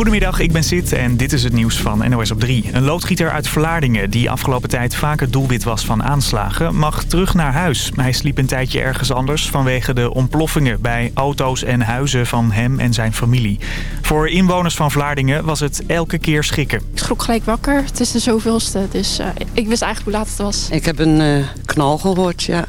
Goedemiddag, ik ben Sid en dit is het nieuws van NOS op 3. Een loodgieter uit Vlaardingen, die afgelopen tijd vaak het doelwit was van aanslagen, mag terug naar huis. Hij sliep een tijdje ergens anders vanwege de ontploffingen bij auto's en huizen van hem en zijn familie. Voor inwoners van Vlaardingen was het elke keer schrikken. Ik schrok gelijk wakker. Het is de zoveelste, dus uh, ik wist eigenlijk hoe laat het was. Ik heb een uh, knal gehoord, ja.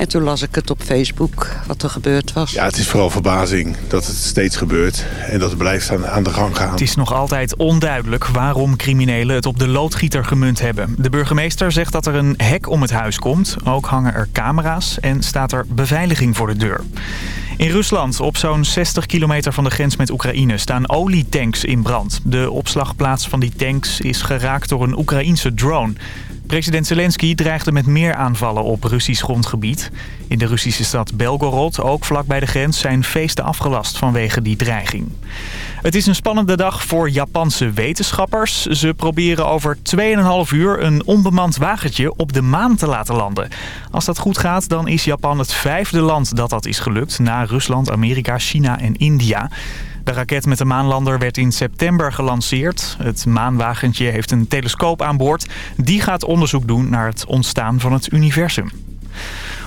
En toen las ik het op Facebook, wat er gebeurd was. Ja, het is vooral verbazing dat het steeds gebeurt en dat het blijft aan, aan de gang gaan. Het is nog altijd onduidelijk waarom criminelen het op de loodgieter gemunt hebben. De burgemeester zegt dat er een hek om het huis komt. Ook hangen er camera's en staat er beveiliging voor de deur. In Rusland, op zo'n 60 kilometer van de grens met Oekraïne, staan olietanks in brand. De opslagplaats van die tanks is geraakt door een Oekraïense drone. President Zelensky dreigde met meer aanvallen op Russisch grondgebied. In de Russische stad Belgorod, ook vlak bij de grens, zijn feesten afgelast vanwege die dreiging. Het is een spannende dag voor Japanse wetenschappers. Ze proberen over 2,5 uur een onbemand wagentje op de maan te laten landen. Als dat goed gaat, dan is Japan het vijfde land dat dat is gelukt... na Rusland, Amerika, China en India. De raket met de maanlander werd in september gelanceerd. Het maanwagentje heeft een telescoop aan boord. Die gaat onderzoek doen naar het ontstaan van het universum.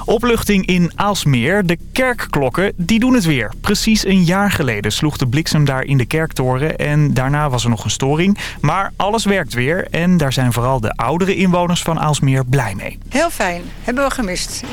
Opluchting in Aalsmeer. De kerkklokken die doen het weer. Precies een jaar geleden sloeg de bliksem daar in de kerktoren. En daarna was er nog een storing. Maar alles werkt weer. En daar zijn vooral de oudere inwoners van Aalsmeer blij mee. Heel fijn. Hebben we gemist.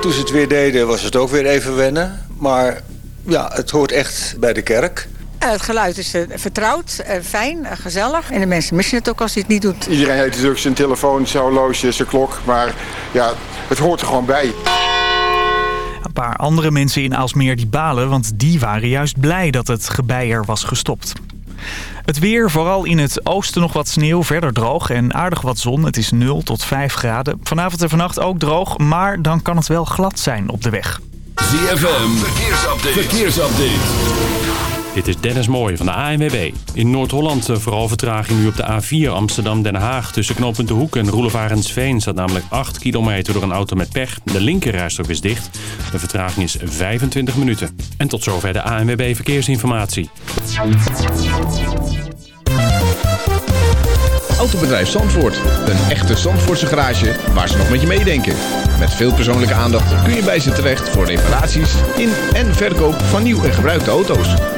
Toen ze het weer deden was het ook weer even wennen. Maar ja, het hoort echt bij de kerk. Het geluid is vertrouwd, fijn, gezellig. En de mensen missen het ook als hij het niet doet. Iedereen heeft natuurlijk zijn telefoon, zijn horloge, zijn klok. Maar ja, het hoort er gewoon bij. Een paar andere mensen in Aalsmeer die balen, want die waren juist blij dat het gebeier was gestopt. Het weer, vooral in het oosten nog wat sneeuw, verder droog en aardig wat zon. Het is 0 tot 5 graden. Vanavond en vannacht ook droog, maar dan kan het wel glad zijn op de weg. ZFM, verkeersupdate. verkeersupdate. Dit is Dennis Mooij van de ANWB. In Noord-Holland vooral vertraging nu op de A4 Amsterdam-Den Haag. Tussen knooppunt De Hoek en Roelevarensveen staat namelijk 8 kilometer door een auto met pech. De linkerrijstrook is dicht. De vertraging is 25 minuten. En tot zover de ANWB Verkeersinformatie. Autobedrijf Zandvoort. Een echte Zandvoortse garage waar ze nog met je meedenken. Met veel persoonlijke aandacht kun je bij ze terecht voor reparaties in en verkoop van nieuw en gebruikte auto's.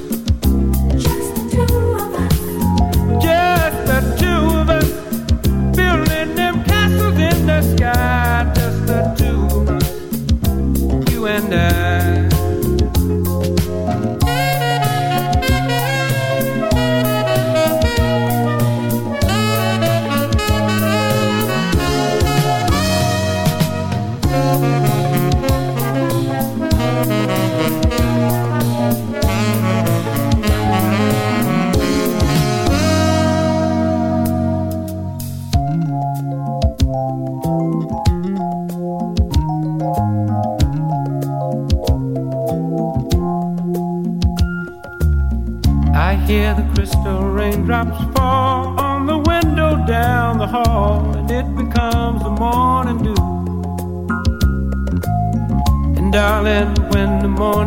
and I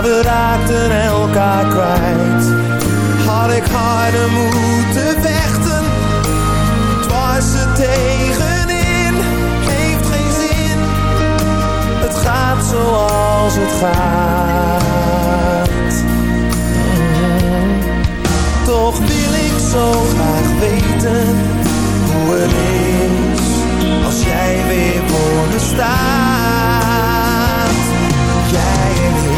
maar we raakten elkaar kwijt. Had ik harder moeten vechten, dwars er tegenin, heeft geen zin. Het gaat zoals het gaat. Toch wil ik zo graag weten hoe het is als jij weer voor me staat. Jij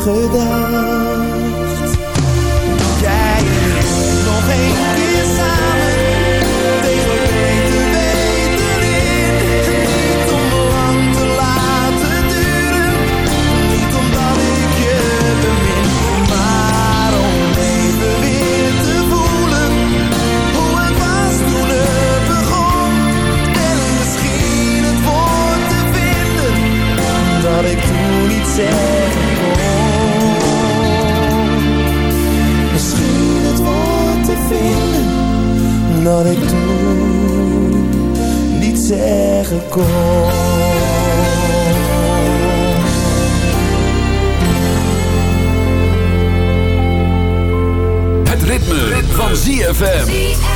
Gedacht. Jij en ik nog één zeggen kon. Misschien het woord te vinden dat ik toen niet zeggen kon. Het ritme, ritme. van ZFM.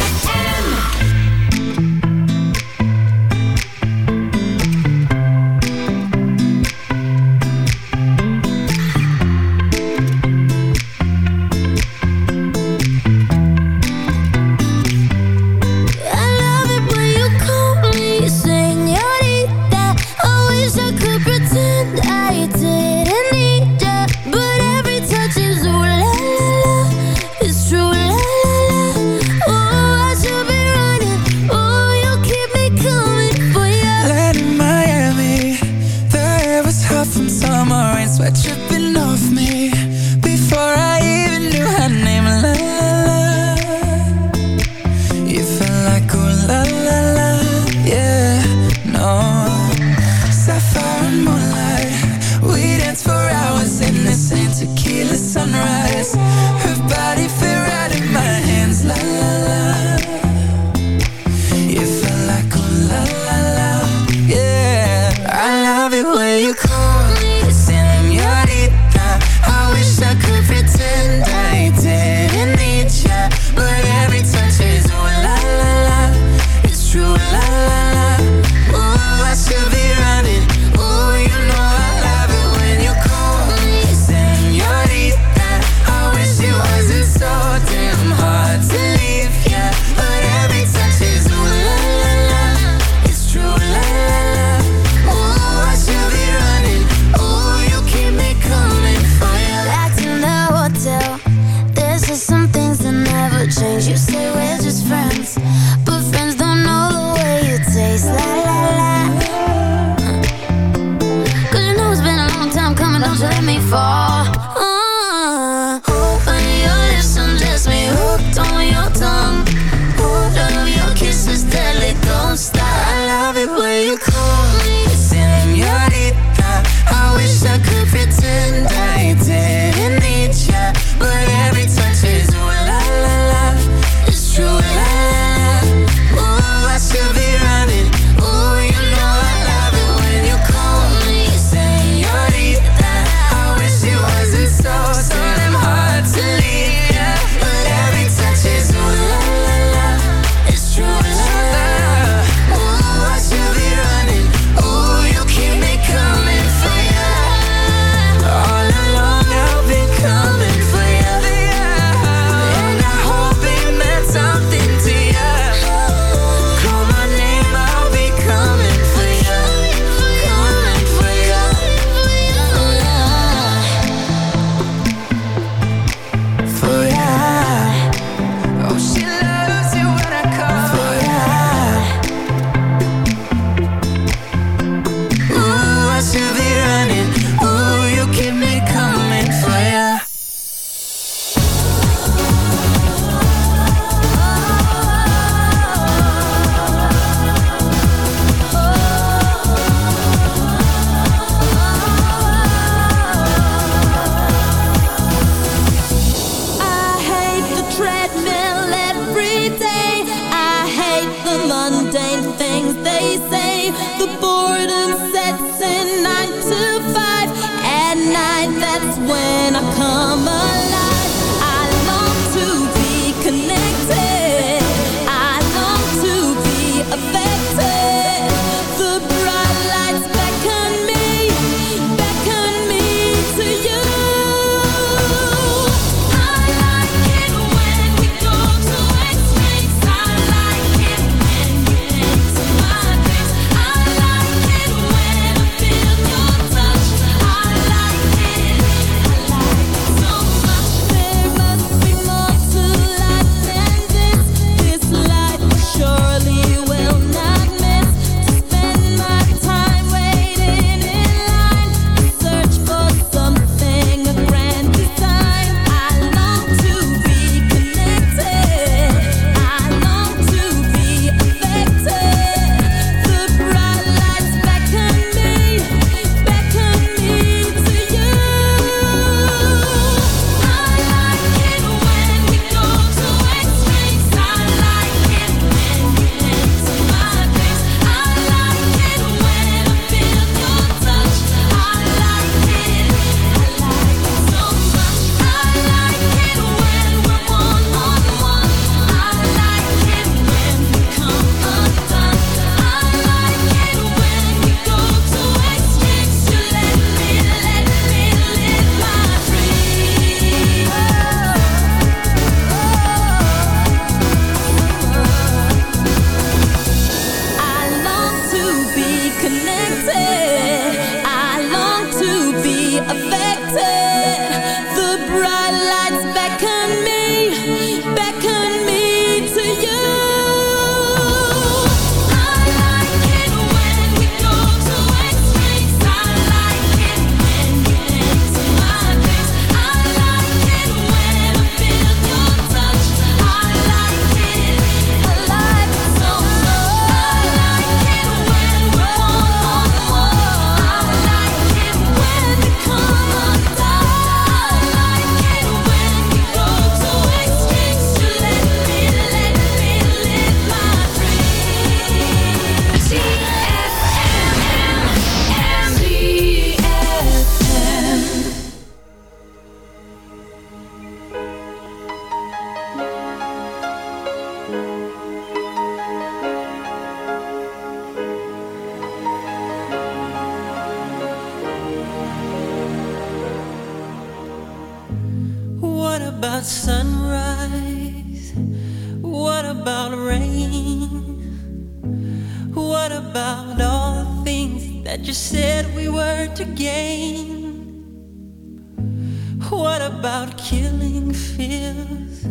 About killing fears?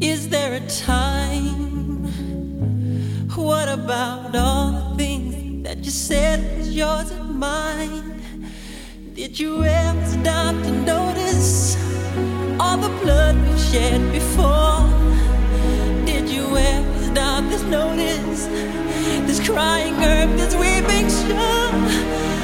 Is there a time? What about all the things that you said was yours and mine? Did you ever stop to notice all the blood we've shed before? Did you ever stop to notice this crying earth, this weeping shore?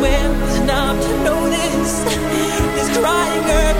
when not to notice this. Crying earth